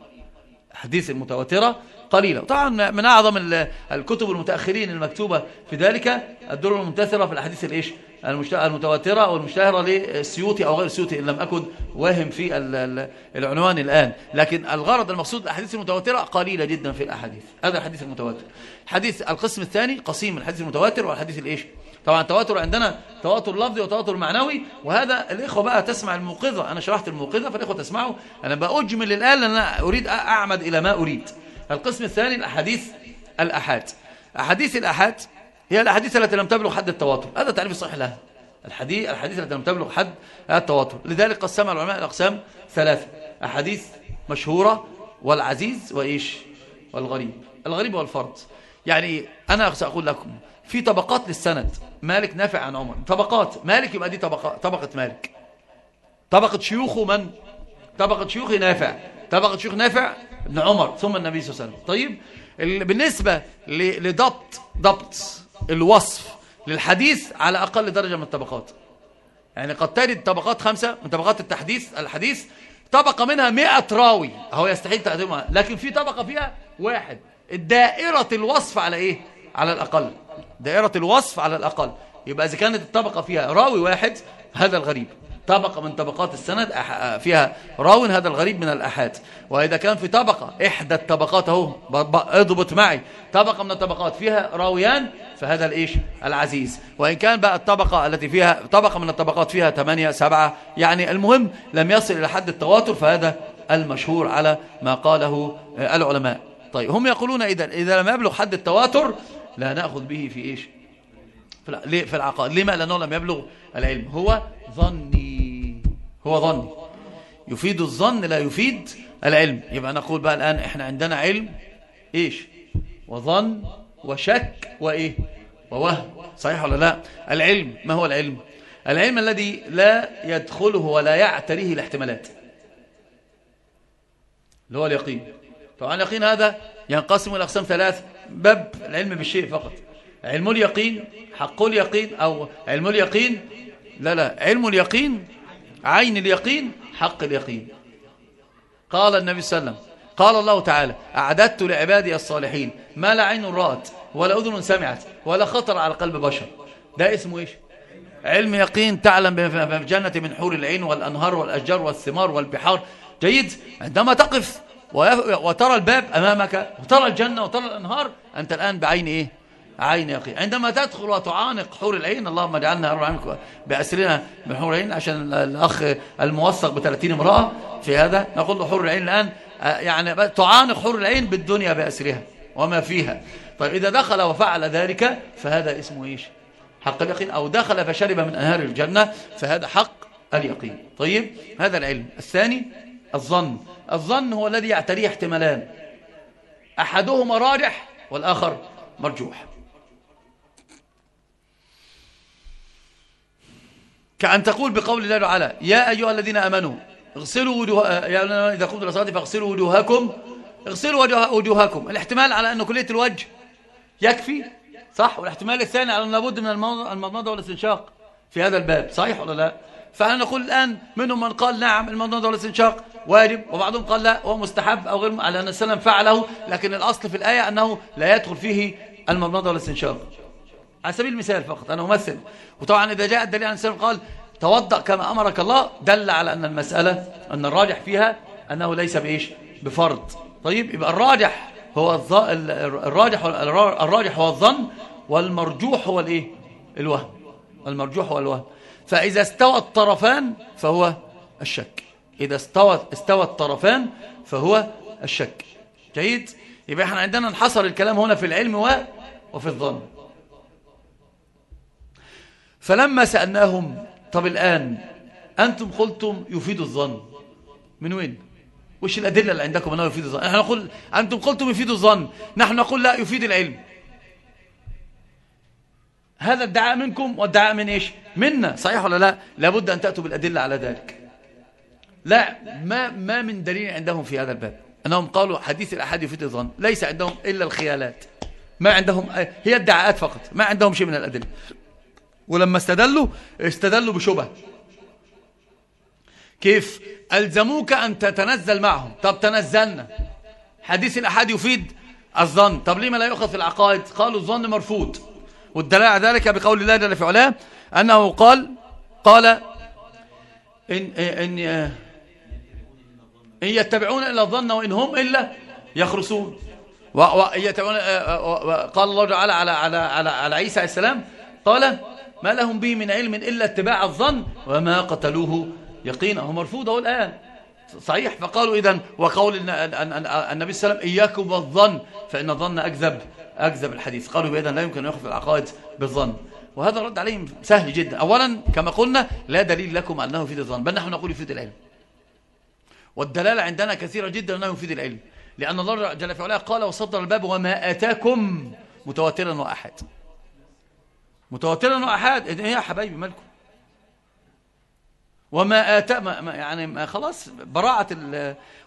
حديث المتواترة قليلة. طبعا من أعظم الكتب المتأخرين المكتوبة في ذلك الدور المنتثرة في الأحاديث الإيش؟ المتواترة أو المشتهرة للسيوطي أو غير السيوطي إن لم أكن واهم في العنوان الآن. لكن الغرض المقصود الأحاديث المتواترة قليلة جدا في الأحاديث. هذا الحديث المتواتر. حديث القسم الثاني قسيم الحديث المتواتر والحديث الإيش؟ طبعا التواتر عندنا تواتر لفظي وتواتر معنوي وهذا الإخوة بقى تسمع الموقظة. أنا شرحت الموقظة فالإخوة تسمعوا أنا بأجمل الآن لأن أنا أريد أعمد إلى ما أريد. القسم الثاني الأحاديث الأحاد. أحاديث الأحاد هي الأحاديث التي لم تبلغ حد التواتر. هذا تعريف صحيح لها. الحديث الحديث التي لم تبلغ حد التواتر. لذلك قسم العلماء الأقسام ثلاثة أحاديث مشهورة والعزيز وإيش؟ والغريب. الغريب والفرد. يعني أنا سأقول لكم في طبقات للسند. مالك نافع عن عمر. طبقات. مالك يبقى دي طبقة, طبقة مالك. طبقة شيوخه من؟ طبقة شيوخ نافع. طبقة شيوخ نافع ابن عمر ثم النبي صلى الله عليه وسلم. طيب بالنسبة لضبط ضبط الوصف للحديث على أقل درجة من الطبقات. يعني قد ترد طبقات خمسة من طبقات التحديث الحديث طبقة منها مئة راوي. هو يستحيل تقدمها لكن في طبقة فيها واحد. الدائرة الوصف على إيه؟ على الأقل. دائرة الوصف على الأقل. يبقى إذا كانت الطبقة فيها راوي واحد هذا الغريب. طبقة من طبقات السند فيها راون هذا الغريب من الأحاد. وإذا كان في طبقة إحدى الطبقات أهو اضبط معي. طبقة من الطبقات فيها راويان فهذا الإيش؟ العزيز. وإن كان بقى الطبقة التي فيها طبقة من الطبقات فيها 8 7 يعني المهم لم يصل إلى حد التواتر فهذا المشهور على ما قاله العلماء. طيب هم يقولون إذا, إذا لم يبلغ حد التواتر لا نأخذ به في إيش؟ في العقائد. لما لأنه لم يبلغ العلم. هو ظني. هو ظني. يفيد الظن لا يفيد العلم. يبقى نقول بقى الآن إحنا عندنا علم. إيش؟ وظن وشك وإيه؟ ووهم. صحيح ولا لا؟ العلم ما هو العلم؟ العلم الذي لا يدخله ولا يعتريه الاحتمالات. اللي هو اليقين. طبعا اليقين هذا ينقسم إلى أقسام ثلاث. باب العلم بالشيء فقط. علم اليقين حق اليقين أو علم اليقين. لا لا. علم اليقين عين اليقين حق اليقين. قال النبي صلى الله عليه وسلم قال الله تعالى أعددت لعبادي الصالحين ما لا عين رأت ولا أذن سمعت ولا خطر على قلب بشر. ده اسمه إيش؟ علم يقين تعلم بجنة من حور العين والأنهار والأشجار والثمار والبحار. جيد. عندما تقف وترى الباب أمامك وترى الجنة وترى الأنهار أنت الآن بعين إيه؟ عين يقين عندما تدخل وتعانق حور العين اللهم اجعلنا عنك بأسرنا من حور العين عشان الأخ الموثق ب 30 امرأة في هذا نقول له حور العين الآن يعني تعانق حور العين بالدنيا بأسرها وما فيها. طيب إذا دخل وفعل ذلك فهذا اسمه إيش؟ حق اليقين. أو دخل فشرب من أنهار الجنة فهذا حق اليقين. طيب هذا العلم. الثاني الظن. الظن هو الذي يعتريه احتمالان. أحدهما راجح والآخر مرجوح. كأن تقول بقول الله تعالى يا أيها الذين أمنوا اغسلوا وجوه يا إذا قمتوا للصلاة فاغسلوا وجوهكم اغسلوا وجوهكم. الاحتمال على أن كلية الوجه يكفي صح؟ والاحتمال الثاني على أن لابد من المضمضة والاستنشاق في هذا الباب صحيح ولا لا؟ فأنا نقول الآن منهم من قال نعم المضمضة والاستنشاق واجب وبعضهم قال لا هو مستحب أو غير على أن السلام فعله لكن الأصل في الآية أنه لا يدخل فيه المضمضة والاستنشاق على سبيل المثال فقط أنا أمثل. وطبعا إذا جاء الدليل عن السلام قال توضأ كما أمرك الله دل على أن المسألة أن الراجح فيها أنه ليس بإيش؟ بفرض. طيب يبقى الراجح هو الظ... الراجح الراجح هو الظن والمرجوح هو الإيه؟ الوهم. المرجوح هو الوهم. فإذا استوى الطرفان فهو الشك. إذا استوى استوى الطرفان فهو الشك. جيد؟ يبقى إحنا عندنا انحصر الكلام هنا في العلم و... وفي الظن. فلما سألناهم طب الآن أنتم قلتم يفيد الظن. من وين؟ وش الأدلة اللي عندكم أنه يفيد الظن؟ نحن نقول أنتم قلتم يفيد الظن نحن نقول لا يفيد العلم. هذا الدعاء منكم والدعاء من إيش؟ منا. صحيح ولا لا؟ لابد أن تأتوا بالأدلة على ذلك. لا ما, ما من دليل عندهم في هذا الباب. أنهم قالوا حديث الأحد يفيد الظن. ليس عندهم إلا الخيالات. ما عندهم هي الدعاءات فقط. ما عندهم شيء من الأدلة. ولما استدلوا استدلوا بشبه كيف؟ ألزموك أن تتنزل معهم. طب تنزلنا. حديث الأحد يفيد الظن. طب ليه ما لا يؤخذ في العقائد؟ قالوا الظن مرفوض. والدلاء على ذلك بقول الله جل في علاه أنه قال قال إن, إن, إن يتبعون إلا الظن وإن هم إلا يخرسون قال الله تعالى على, على, على, على عيسى عليه السلام قال ما لهم به من علم إلا اتباع الظن وما قتلوه. يقينا هو مرفوض أهو الآن. صحيح فقالوا إذن وقول النبي صلى الله عليه وسلم إياكم والظن فإن الظن أكذب أكذب الحديث. قالوا إذن لا يمكن أن يخفي العقائد بالظن. وهذا رد عليهم سهل جدا. أولا كما قلنا لا دليل لكم أنه يفيد الظن بل نحن نقول يفيد العلم. والدلالة عندنا كثيرة جدا أنه يفيد العلم. لأن الله جل في علاه قال وصدر الباب وما أتاكم متواترا وأحد. متواترا وأحد إيه يا حبايبي مالكم. وما آتا ما يعني ما خلاص براعة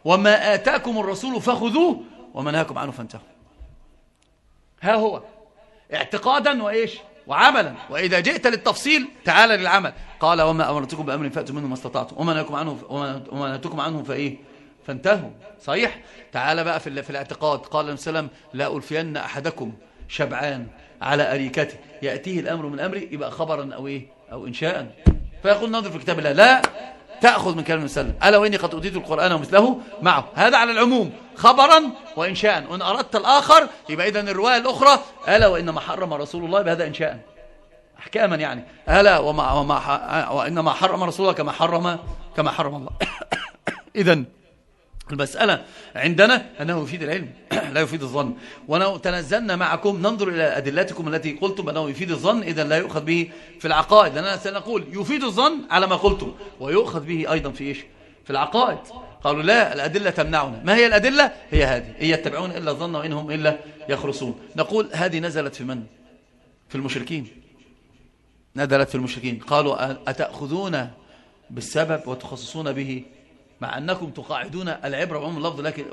وما آتاكم الرسول فخذوه وما نهاكم عنه فانتهوا. ها هو. اعتقادا وإيش؟ وعملا. وإذا جئت للتفصيل تعال للعمل. قال وما أمرتكم بأمر فأتوا منه ما استطعتم. وما نهاكم عنه وما نهاكم عنه فإيه؟ فانتهوا. صحيح؟ تعال بقى في, في الاعتقاد. قال النبي صلى الله عليه وسلم لا ألفين أحدكم شبعان. على أريكته. يأتيه الأمر من أمري يبقى خبرا أو إيه؟ أو إنشاء فيقول ننظر في كتاب الله لا تأخذ من كلام المسلم ألا وإني قد أتيت القرآن ومثله؟ معه. هذا على العموم. خبرا وإنشاء وإن أردت الآخر يبقى إذن الرواية الأخرى ألا وإنما حرم رسول الله بهذا إنشاء أحكاما يعني. ألا وما, وما وإنما حرم رسول الله كما حرم كما حرم الله. إذن المسألة عندنا أنه يفيد العلم لا يفيد الظن. ولو تنزلنا معكم ننظر إلى أدلتكم التي قلتم أنه يفيد الظن إذا لا يؤخذ به في العقائد لأننا سنقول يفيد الظن على ما قلتم ويؤخذ به أيضا في إيش؟ في العقائد. قالوا لا الأدلة تمنعنا. ما هي الأدلة؟ هي هذه. هي يتبعون إلا الظن وإنهم إلا يخرصون. نقول هذه نزلت في من؟ في المشركين. نزلت في المشركين. قالوا أتأخذون بالسبب وتخصصون به مع أنكم تقاعدون العبرة بعموم اللفظ لكن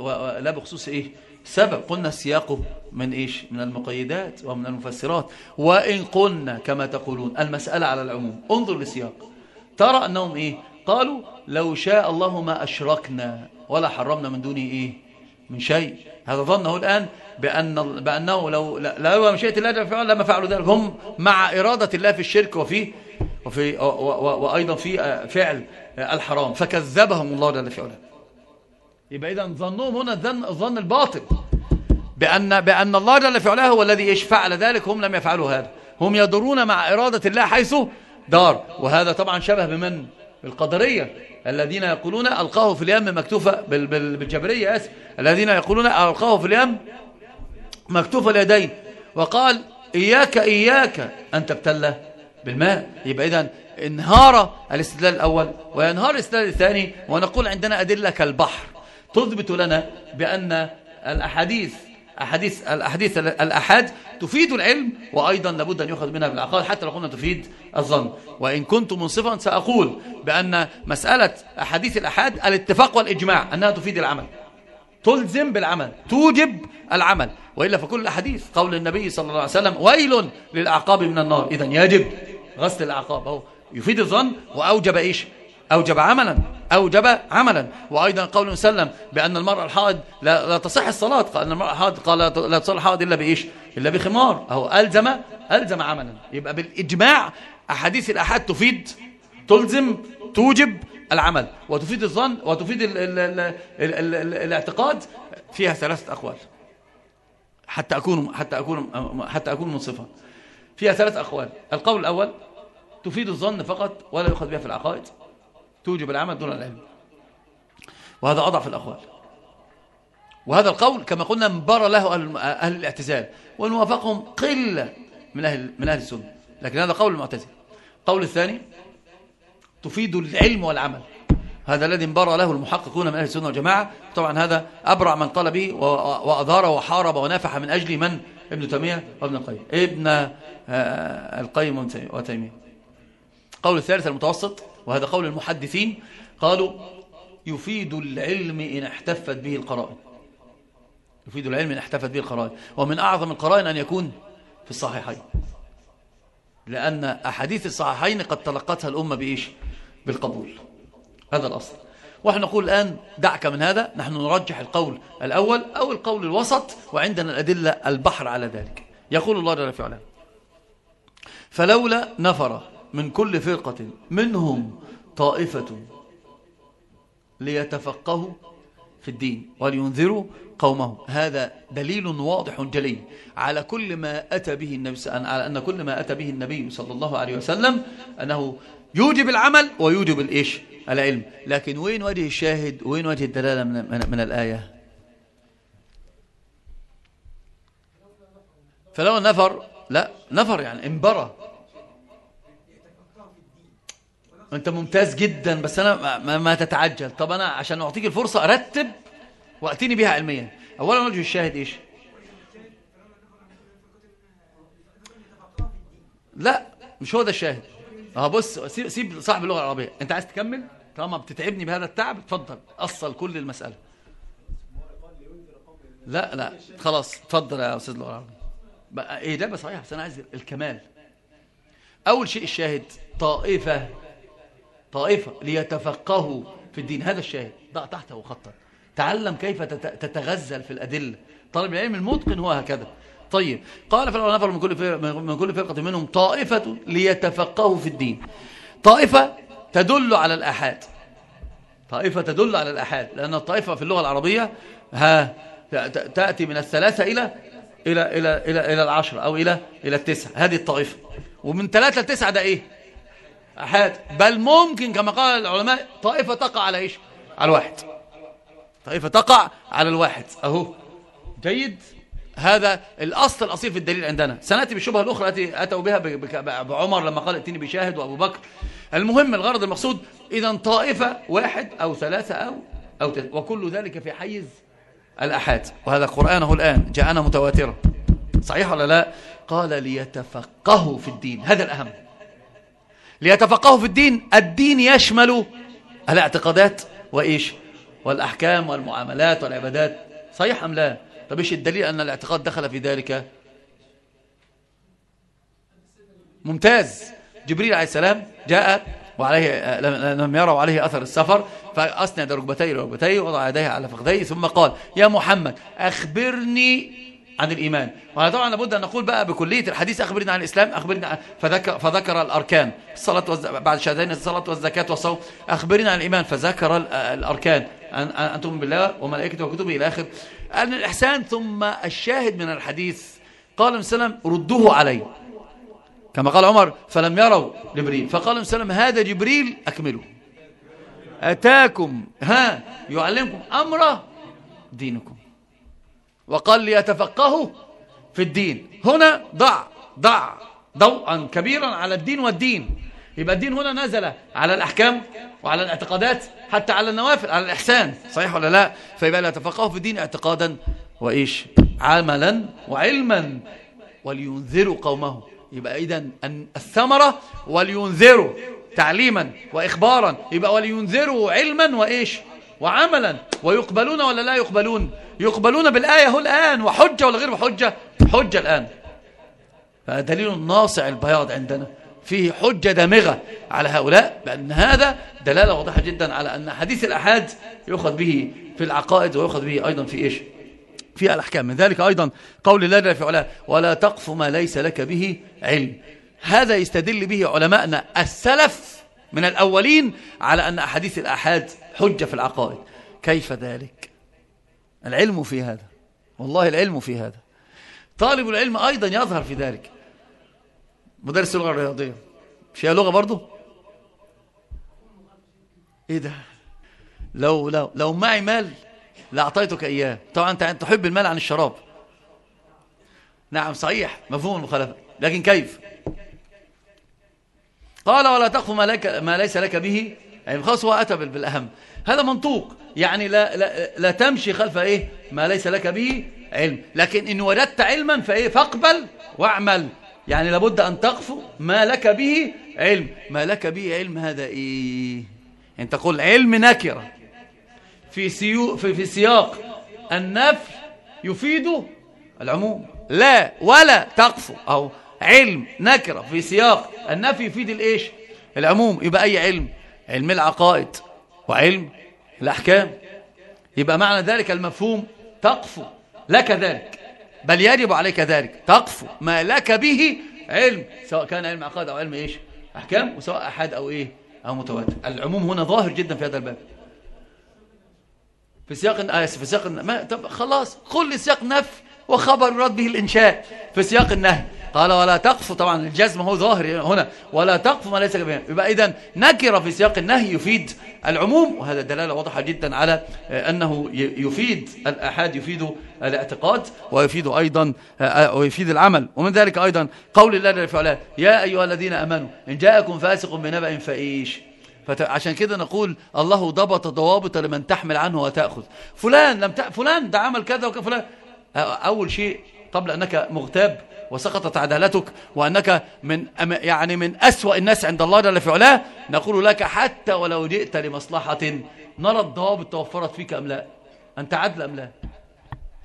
لا بخصوص إيه؟ سبب. قلنا السياق من إيش؟ من المقيدات ومن المفسرات. وإن قلنا كما تقولون المسألة على العموم. انظر للسياق. ترى أنهم إيه؟ قالوا لو شاء الله ما أشركنا ولا حرمنا من دونه إيه؟ من شيء. هذا ظنه الآن بأن بأنه لو لا مشيئة الله لما فعلوا ذلك هم مع إرادة الله في الشرك وفي وفي وأيضا في فعل الحرام. فكذبهم الله جل في علاه. يبقى إذا ظنهم هنا الظن, الظن الباطل. بأن, بأن الله جل في علاه هو الذي إيش فعل ذلك هم لم يفعلوا هذا. هم يدورون مع إرادة الله حيث دار. وهذا طبعا شبه بمن؟ بالقدرية. الذين يقولون ألقاه في اليم مكتوفة بالجبرية أسف. الذين يقولون ألقاه في اليم مكتوفة اليدين. وقال إياك إياك أن تبتلى بالماء. يبقى إذن انهار الاستدلال الأول وينهار الاستدلال الثاني ونقول عندنا أدلة كالبحر. تثبت لنا بأن الأحاديث أحاديث الأحاديث الأحاد تفيد العلم وأيضا لابد أن يؤخذ منها بالعقائد حتى لو قلنا تفيد الظن. وإن كنت منصفا سأقول بأن مسألة أحاديث الأحاد الاتفاق والإجماع أنها تفيد العمل. تلزم بالعمل توجب العمل. وإلا فكل الأحاديث قول النبي صلى الله عليه وسلم ويل للأعقاب من النار. إذا يجب غسل الأعقاب. أو يفيد الظن وأوجب إيش؟ أوجب عملا أوجب عملا. وأيضا قول وسلم بأن المرأة الحائض لا, لا تصح الصلاة. قال أن المرأة الحائض قال لا تصح الحائض إلا بإيش؟ إلا بخمار. أو ألزم ألزم عملا. يبقى بالإجماع أحاديث الأحاد تفيد تلزم توجب العمل. وتفيد الظن وتفيد ال ال ال ال ال الاعتقاد فيها ثلاثة أقوال. حتى أكون حتى أكون حتى أكون منصفا. فيها ثلاث أقوال. القول الأول تفيد الظن فقط ولا يؤخذ بها في العقائد؟ توجب العمل دون العلم. وهذا أضعف الأقوال. وهذا القول كما قلنا مبار له أهل الاعتزال ونوافقهم قلة من أهل, من أهل السنة. لكن هذا قول المعتزل القول الثاني تفيد العلم والعمل. هذا الذي انبر له المحققون من أهل السنة والجماعة. طبعا هذا أبرع من قال به وأظهر وحارب ونافح من أجل من؟ ابن تيمية وابن القيم. ابن آه، القيم وتيمية. قول الثالث المتوسط وهذا قول المحدثين قالوا يفيد العلم إن احتفت به القرائن. يفيد العلم إن احتفت به القرائن. ومن أعظم القرائن أن يكون في الصحيحين. لأن أحاديث الصحيحين قد تلقتها الأمة بإيش؟ بالقبول. هذا الأصل. ونحن نقول الآن دعك من هذا. نحن نرجح القول الأول أو القول الوسط وعندنا الأدلة البحر على ذلك. يقول الله جل وعلا فلولا نفر من كل فرقة منهم طائفة ليتفقهوا في الدين ولينذروا قومه. هذا دليل واضح جلي على كل ما أتى به النبي على أن كل ما أتى به النبي صلى الله عليه وسلم أنه يوجب العمل ويوجب الإيش؟ العلم. لكن وين وجه الشاهد؟ وين وجه الدلالة من, من, من الآية؟ فلو نفر لا نفر يعني انبرى. أنت ممتاز جدا بس أنا ما, ما تتعجل. طب أنا عشان أعطيك الفرصة أرتب واتيني بها علميا اولا وجه الشاهد إيش؟ لا مش هو ده الشاهد. آه بص سيب صاحب اللغة العربية. أنت عايز تكمل؟ طالما بتتعبني بهذا التعب اتفضل. أصل كل المسألة. لا لا. خلاص اتفضل يا أستاذ اللغة العربية. بقى إيه؟ ده صحيح بس أنا عايز الكمال. أول شيء الشاهد طائفة طائفة ليتفقهوا في الدين. هذا الشاهد. ضع تحته خطا تعلم كيف تتغزل في الأدلة. طالب العلم المتقن هو هكذا. طيب. قال فلو نفر من كل فرقة, من كل فرقة منهم طائفة ليتفقهوا في الدين. طائفة تدل على الأحاد. طائفة تدل على الأحاد. لأن الطائفة في اللغة العربية ها تأتي من الثلاثة إلى إلى إلى إلى إلى العشرة أو إلى إلى التسعة. هذه الطائفة. ومن ثلاثة لتسعة ده إيه؟ أحاد بل ممكن كما قال العلماء طائفة تقع على إيش؟ على الواحد. طائفة تقع على الواحد. أهو. جيد. هذا الأصل الأصيل في الدليل عندنا. سنأتي بالشبهة الأخرى التي أتوا بها بعمر لما قال ائتني بشاهد وأبو بكر. المهم الغرض المقصود إذا طائفة واحد أو ثلاثة أو, أو وكل ذلك في حيز الأحاد. وهذا قرآنه الآن. جاءنا متواترا. صحيح ولا لا؟ قال ليتفقهوا في الدين. هذا الأهم. ليتفقهوا في الدين. الدين يشمل الاعتقادات وإيش؟ والأحكام والمعاملات والعبادات. صحيح أم لا؟ طب إيش الدليل أن الاعتقاد دخل في ذلك؟ ممتاز. جبريل عليه السلام جاء وعليه لم يروا عليه أثر السفر فأسند ركبتيه لركبتيه وضع يديه على فخذيه ثم قال يا محمد أخبرني عن الإيمان. وهذا طبعا لابد أن نقول بقى بكلية الحديث أخبرنا عن الإسلام أخبرنا فذكر, فذكر الأركان. الصلاة والز... بعد شهدين الصلاة والزكاة والصوم. أخبرنا عن الإيمان فذكر الأركان. أن, أن تؤمن بالله وملائكته وكتبه إلى آخر. أن الإحسان ثم الشاهد من الحديث. قال وسلم ردوه علي. كما قال عمر فلم يروا جبريل. فقال وسلم هذا جبريل أكمله. أتاكم. ها يعلمكم أمر دينكم. وقال ليتفقهوا في الدين. هنا ضع ضع ضوءا كبيرا على الدين والدين. يبقى الدين هنا نزل على الأحكام وعلى الاعتقادات حتى على النوافل على الإحسان. صحيح ولا لا؟ فيبقى لا يتفقهوا في الدين اعتقادا وإيش؟ عملا وعلما. ولينذروا قومه يبقى إذا الثمرة ولينذروا تعليما وإخبارا. يبقى ولينذروا علما وإيش؟ وعملا. ويقبلون ولا لا يقبلون؟ يقبلون بالآية هو الآن وحجة ولا غير بحجة حجة الآن. فدليل ناصع البياض عندنا. فيه حجة دامغة على هؤلاء بأن هذا دلالة واضحة جدا على أن حديث الأحاد يؤخذ به في العقائد ويؤخذ به أيضا في إيش؟ في الأحكام. من ذلك أيضا قول الله جل في علاه ولا تقف ما ليس لك به علم. هذا يستدل به علماءنا السلف من الأولين على أن أحاديث الأحاد حجة في العقائد. كيف ذلك؟ العلم في هذا. والله العلم في هذا. طالب العلم أيضا يظهر في ذلك. مدرس اللغة الرياضية. هي لغة برضو؟ إيه ده؟ لو لو لو معي مال لأعطيتك إياه. طبعا أنت تحب المال عن الشراب. نعم صحيح. مفهوم المخالفة. لكن كيف؟ قال ولا تقف ما, لك ما ليس لك به يعني خلاص هو أتى بالأهم. هذا منطوق. يعني لا, لا, لا تمشي خلف إيه؟ ما ليس لك به علم. لكن إن وجدت علما فإيه؟ فاقبل واعمل. يعني لابد أن تقف ما لك به علم. ما لك به علم هذا إيه؟ أنت تقول علم نكرة. في, سيو في, في سياق النفي يفيد العموم. لا ولا تقف. أو علم نكرة في سياق النفي يفيد الإيش؟ العموم. يبقى أي علم؟ علم العقائد وعلم الأحكام. يبقى معنى ذلك المفهوم تقف لك ذلك بل يجب عليك ذلك تقف ما لك به علم سواء كان علم عقائد أو علم إيش؟ أحكام وسواء أحد أو إيه؟ أو متواتر. العموم هنا ظاهر جدا في هذا الباب. في سياق آسف في سياق ما طب خلاص كل سياق نفي وخبر يراد به الإنشاء في سياق النهي. قال ولا تقف طبعا الجزم هو ظاهر هنا. ولا تقف ما ليس به يبقى إذا نكر في سياق النهي يفيد العموم وهذا دلالة واضحة جدا على أنه يفيد الأحاد يفيد الاعتقاد ويفيد أيضا ويفيد العمل. ومن ذلك أيضا قول الله جل وعلا يا أيها الذين أمنوا إن جاءكم فاسق بنبأ فإيش عشان كده نقول الله ضبط ضوابط لمن تحمل عنه وتأخذ. فلان لم ت... فلان ده عمل كذا وكذا أول شيء قبل أنك مغتاب وسقطت عدالتك وأنك من يعني من أسوأ الناس عند الله جل في علاه. نقول لك حتى ولو جئت لمصلحة نرى الضوابط توفرت فيك أم لا؟ أنت عدل أم لا؟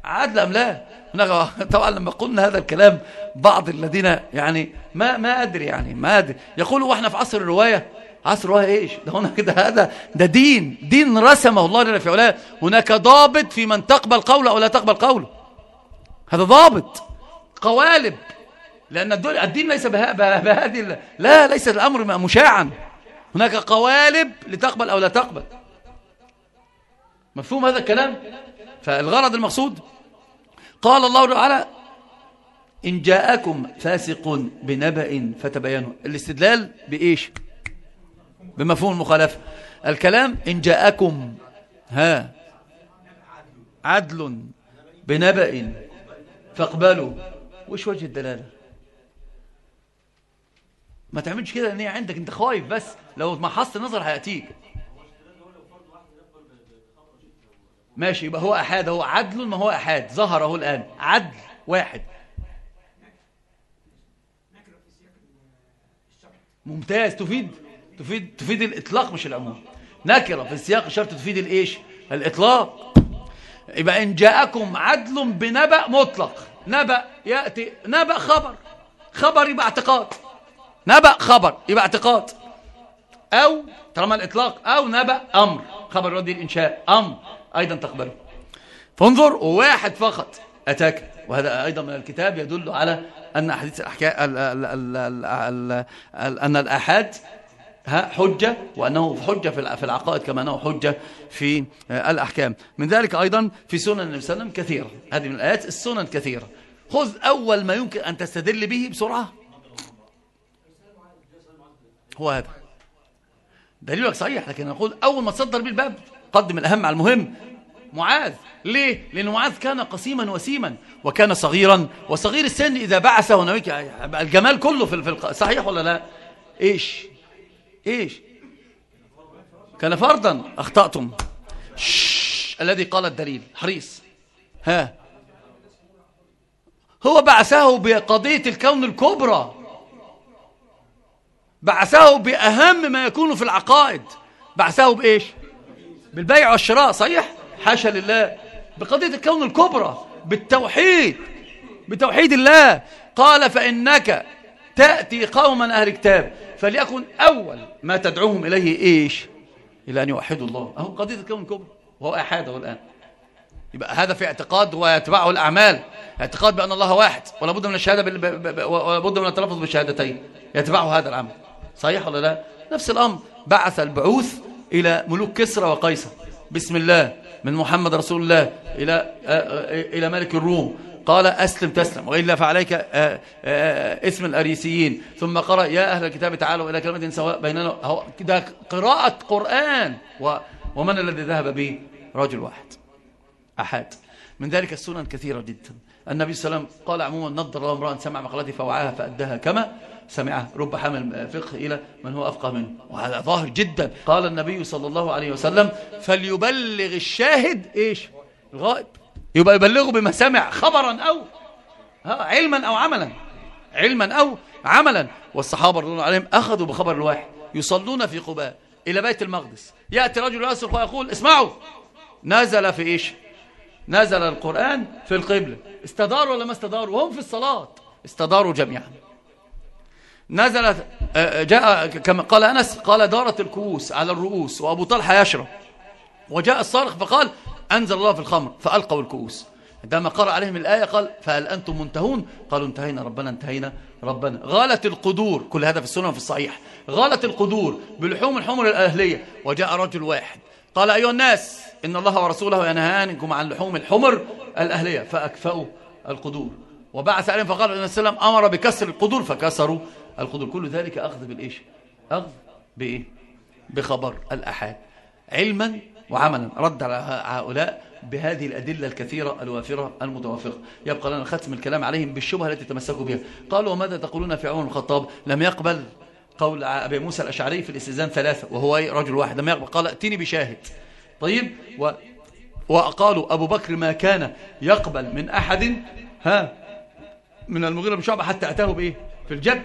عدل أم لا؟ طبعا لما قلنا هذا الكلام بعض الذين يعني ما ما أدري يعني ما أدري. يقولوا وإحنا في عصر الرواية. عصر الرواية إيش؟ ده هنا كده هذا ده دين. دين رسمه الله جل في علاه. هناك ضابط في من تقبل قوله أو لا تقبل قوله. هذا ضابط. قوالب. لأن الدين ليس بهذه لا ليس الأمر مشاعا. هناك قوالب لتقبل أو لا تقبل. مفهوم هذا الكلام؟ فالغرض المقصود قال الله تعالى إن جاءكم فاسق بنبأ فتبينوا. الاستدلال بإيش؟ بمفهوم المخالفة. الكلام إن جاءكم ها عدل بنبأ فاقبلوا. وش وجه الدلالة؟ ما تعملش كده لأن هي عندك أنت خايف بس. لو ما حصت نظر هيأتيك. ماشي يبقى هو أحاد هو عدل ما هو أحاد. ظهر أهو الآن. عدل واحد. ممتاز. تفيد تفيد تفيد الإطلاق مش العموم نكرة. في السياق الشرط تفيد الإيش؟ الإطلاق. يبقى إن جاءكم عدل بنبأ مطلق. نبأ يأتي نبأ خبر. خبر يبقى اعتقاد. نبأ خبر يبقى اعتقاد. أو طالما الإطلاق أو نبأ أمر. خبر ردي الإنشاء أمر أيضا تقبله. فانظر واحد فقط أتاك. وهذا أيضا من الكتاب يدل على أن حديث الأحكاء أن الأحاد حجة وأنه حجة في العقائد كما أنه حجة في الأحكام من ذلك أيضا في سنن النبي صلى الله عليه وسلم كثيرة هذه من الآيات السنن كثيرة خذ أول ما يمكن أن تستدل به بسرعة هو هذا دليلك صحيح لكن نقول أول ما تصدر به الباب قدم الأهم على المهم معاذ ليه؟ لأن معاذ كان قسيما وسيما وكان صغيرا وصغير السن إذا بعثه نبيك الجمال كله في. صحيح ولا لا؟ إيش؟ إيش؟ كان فرضا. أخطأتم. الذي قال الدليل. حريص. ها. هو بعثه بقضية الكون الكبرى. بعثه بأهم ما يكون في العقائد. بعثه بإيش؟ بالبيع والشراء صحيح؟ حاشا لله. بقضية الكون الكبرى. بالتوحيد. بتوحيد الله. قال فإنك تأتي قوما أهل كتاب فليكن أول ما تدعوهم إليه إيش؟ إلى أن يوحدوا الله. أهو قضية الكون الكبرى. وهو أحاده الآن. يبقى هذا في اعتقاد ويتبعه الأعمال. اعتقاد بأن الله واحد. ولا بد من الشهادة ولا بد من التلفظ بالشهادتين. يتبعه هذا العمل صحيح ولا لا؟ نفس الأمر. بعث البعوث إلى ملوك كسرى وقيصر. بسم الله. من محمد رسول الله إلى إلى ملك الروم. قال أسلم تسلم وإلا فعليك اسم الأريسيين. ثم قرأ يا أهل الكتاب تعالوا إلى كلمة سواء بيننا هو ده قراءة قرآن. ومن الذي ذهب به رجل واحد أحد. من ذلك السنن كثيرة جدا. النبي صلى الله عليه وسلم قال عموما نضر الله امرأ سمع مقالتي فوعاها فأداها كما سمعها. رب حمل فقه إلى من هو أفقه منه. وهذا ظاهر جدا. قال النبي صلى الله عليه وسلم فليبلغ الشاهد إيش؟ الغائب. يبقى يبلغه بما سمع خبرا أو علما أو عملا. علما أو عملا. والصحابة رضي الله عليهم أخذوا بخبر الواحد يصلون في قباء إلى بيت المقدس. يأتي رجل يصرخ ويقول اسمعوا نزل في إيش؟ نزل القرآن في القبلة. استداروا ولا ما استداروا؟ وهم في الصلاة. استداروا جميعا. نزلت آه، جاء كما قال أنس قال دارت الكؤوس على الرؤوس وأبو طلحة يشرب. وجاء الصارخ فقال أنزل الله في الخمر فألقوا الكؤوس. عندما قرأ عليهم الآية قال فهل أنتم منتهون؟ قالوا انتهينا ربنا انتهينا ربنا. غالت القدور كل هذا في السنة وفي الصحيح. غالت القدور بلحوم الحمر الأهلية. وجاء رجل واحد. قال أيها الناس إن الله ورسوله ينهانكم عن لحوم الحمر الأهلية. فأكفأوا القدور. وبعث عليهم فقال عليه وسلم أمر بكسر القدور؟ فكسروا القدور. كل ذلك أخذ بالإيش أخذ بإيه؟ بخبر الأحاد. علما وعملا رد على هؤلاء بهذه الأدلة الكثيرة الوافرة المتوافقة. يبقى لنا ختم الكلام عليهم بالشبهة التي تمسكوا بها. قالوا وماذا تقولون في عمر الخطاب؟ لم يقبل قول أبي موسى الأشعري في الاستئذان ثلاثة وهو رجل واحد. لم يقبل. قال ائتني بشاهد. طيب؟ و وقالوا أبو بكر ما كان يقبل من أحد ها من المغيرة بن شعبة حتى أتاه بإيه؟ في الجد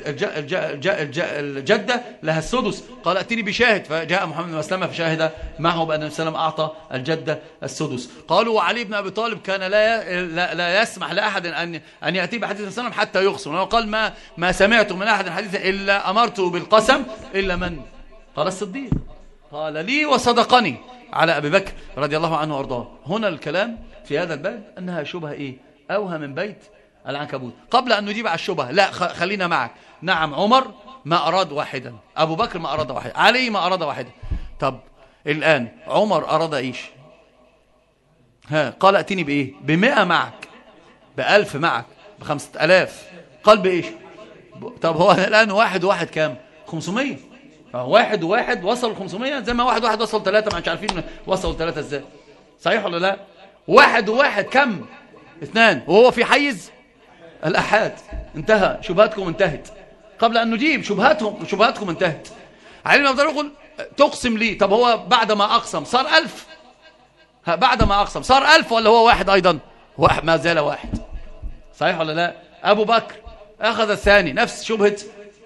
الجدة لها السدس. قال أتني بشاهد. فجاء محمد بن مسلمة فشاهد معه بأن وسلم أعطى الجدة السدس. قالوا وعلي بن أبي طالب كان لا لا, يسمح لأحد أن أن يأتي بحديث وسلم حتى يقسم وقال ما ما سمعت من أحد حديثا إلا أمرته بالقسم إلا من؟ قال الصديق. قال لي وصدقني على أبي بكر رضي الله عنه وأرضاه. هنا الكلام في هذا الباب أنها شبهة إيه؟ أوهى من بيت العنكبوت. قبل أن نجيب على الشبهة لا خلينا معك. نعم عمر ما أراد واحدا. أبو بكر ما أراد واحدا. علي ما أراد واحدا. طب الآن عمر أراد إيش؟ ها قال أتني بإيه؟ بمئة معك. بألف معك. بخمسة ألاف. قال بإيش؟ طب هو الآن واحد واحد كام؟ خمسمية. واحد وواحد وصل 500 زي ما واحد واحد وصل ثلاثة ما عارفين وصلوا ثلاثة إزاي. صحيح ولا لا؟ واحد وواحد كم؟ اثنان. وهو في حيز؟ الأحاد انتهى. شبهاتكم انتهت. قبل أن نجيب شبهاتهم شبهاتكم انتهت. علينا أفضل يقول تقسم لي. طب هو بعد ما أقسم صار ألف. بعد ما أقسم صار ألف ولا هو واحد أيضا؟ واحد ما زال واحد. صحيح ولا لا؟ أبو بكر أخذ الثاني. نفس شبهة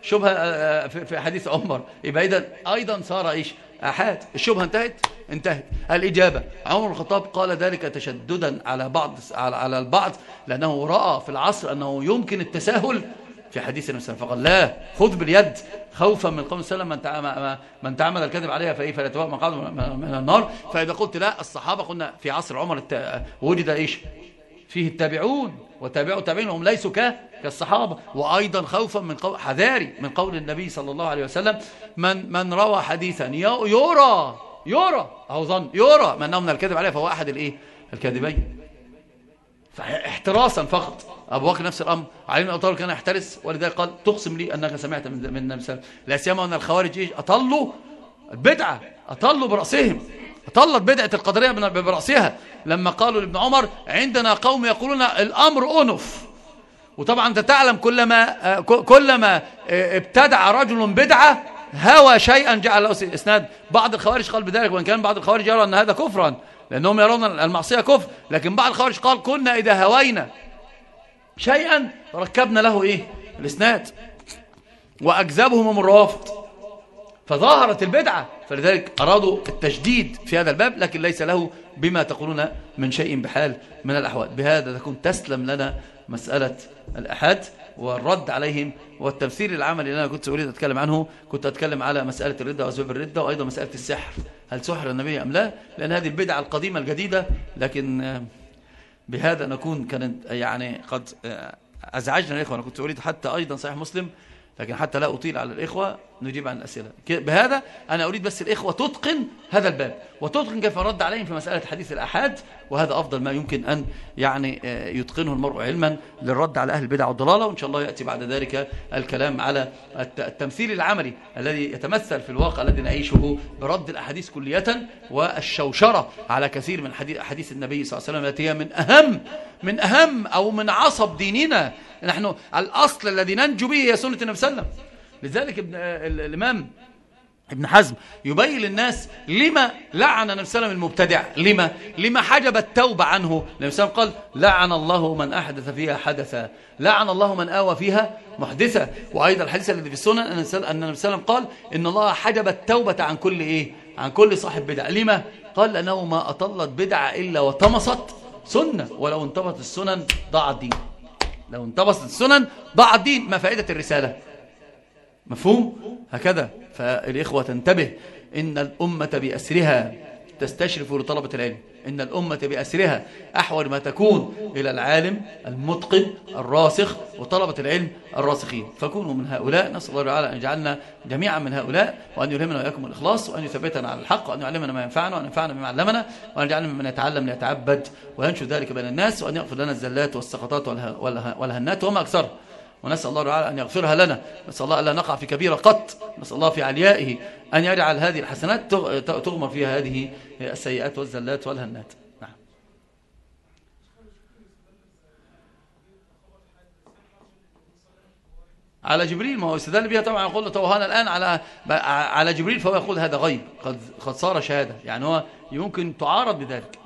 شبهة آه، في حديث عمر. يبقى إذا أيضا صار إيش؟ أحاد الشبهة انتهت؟ انتهت. الإجابة عمر الخطاب قال ذلك تشددا على بعض على البعض لأنه رأى في العصر أنه يمكن التساهل في حديث النبي صلى الله عليه وسلم. فقال لا خذ باليد. خوفا من قوم السلام من من تعمد الكذب عليها فإيه فلا يتوقع مقعد من النار. فإذا قلت لا الصحابة قلنا في عصر عمر وجد إيش؟ فيه التابعون. وتابعوا تابعين هم ليسوا كالصحابة. وأيضا خوفا من قول حذاري من قول النبي صلى الله عليه وسلم من من روى حديثا يرى يرى أو ظن يرى من أنه من الكذب عليه فهو أحد الإيه؟ الكاذبين. فاحتراسا فقط. أبو بكر نفس الأمر. علي بن أبي كان يحترس. ولذلك قال تقسم لي أنك سمعت من النبي لا سيما أن الخوارج أطلوا البدعة أطلوا برأسهم. طلت بدعة القدرية برأسها. لما قالوا لابن عمر عندنا قوم يقولون الأمر أنف. وطبعا أنت تعلم كلما, كلما ابتدع رجل بدعة هوى شيئا جعل له إسناد. بعض الخوارج قال بذلك وإن كان بعض الخوارج يرى أن هذا كفرا لأنهم يرون المعصية كفر. لكن بعض الخوارج قال كنا إذا هوينا. شيئا ركبنا له إيه؟ الإسناد. وأكذبهم الروافض فظاهرت البدعة. فلذلك أرادوا التجديد في هذا الباب لكن ليس له بما تقولون من شيء بحال من الأحوال. بهذا تكون تسلم لنا مسألة الأحد والرد عليهم والتمثيل العملي اللي أنا كنت أريد أتكلم عنه. كنت أتكلم على مسألة الردة وأسباب الردة وأيضا مسألة السحر. هل سحر النبي أم لا؟ لأن هذه البدعة القديمة الجديدة لكن بهذا نكون كانت يعني قد أزعجنا الإخوة. أنا كنت أريد حتى أيضا صحيح مسلم لكن حتى لا أطيل على الإخوة. نجيب عن الأسئلة. بهذا أنا أريد بس الإخوة تتقن هذا الباب وتتقن كيف رد عليهم في مسألة حديث الأحاد وهذا أفضل ما يمكن أن يعني آه، يتقنه المرء علما للرد على أهل البدع والضلالة وإن شاء الله يأتي بعد ذلك الكلام على التمثيل العملي الذي يتمثل في الواقع الذي نعيشه برد الأحاديث كلية والشوشرة على كثير من حديث النبي صلى الله عليه وسلم التي هي من أهم من أهم أو من عصب ديننا. نحن الأصل الذي ننجو به هي سنة النبي صلى الله عليه وسلم. لذلك ابن الإمام ابن حزم يبين للناس لما لعن النبي صلى الله عليه وسلم المبتدع. لما؟ لما حجب التوبة عنه. النبي صلى الله عليه وسلم قال لعن الله من أحدث فيها حدثا. لعن الله من آوى فيها محدثا. وأيضا الحديث الذي في السنن أن النبي صلى الله عليه وسلم قال إن الله حجب التوبة عن كل إيه؟ عن كل صاحب بدع لما؟ قال لأنه ما أطلت بدعة إلا وطمست سنة. ولو انطبت السنن ضاع الدين لو انطبست السنن ضاع الدين ما فائدة الرسالة؟ مفهوم؟ هكذا. فالإخوة تنتبه إن الأمة بأسرها تستشرف لطلبة العلم. إن الأمة بأسرها أحول ما تكون إلى العالم المتقن الراسخ وطلبة العلم الراسخين. فكونوا من هؤلاء نسأل الله تعالى أن يجعلنا جميعا من هؤلاء وأن يلهمنا وإياكم الإخلاص وأن يثبتنا على الحق وأن يعلمنا ما ينفعنا وأن ينفعنا بما علمنا وأن يجعلنا من يتعلم ليتعبد وينشر ذلك بين الناس وأن يغفر لنا الزلات والسقطات والهنات وما أكثر. ونسأل الله تعالى أن يغفرها لنا. نسأل الله ألا نقع في كبيرة قط نسأل الله في عليائه أن يجعل هذه الحسنات تغمر فيها هذه السيئات والزلات والهنات. نعم. على جبريل ما هو استدل بها طبعا. يقول له توهانا الآن على على جبريل فهو يقول هذا غيب. قد قد صار شهادة. يعني هو يمكن تعارض بذلك.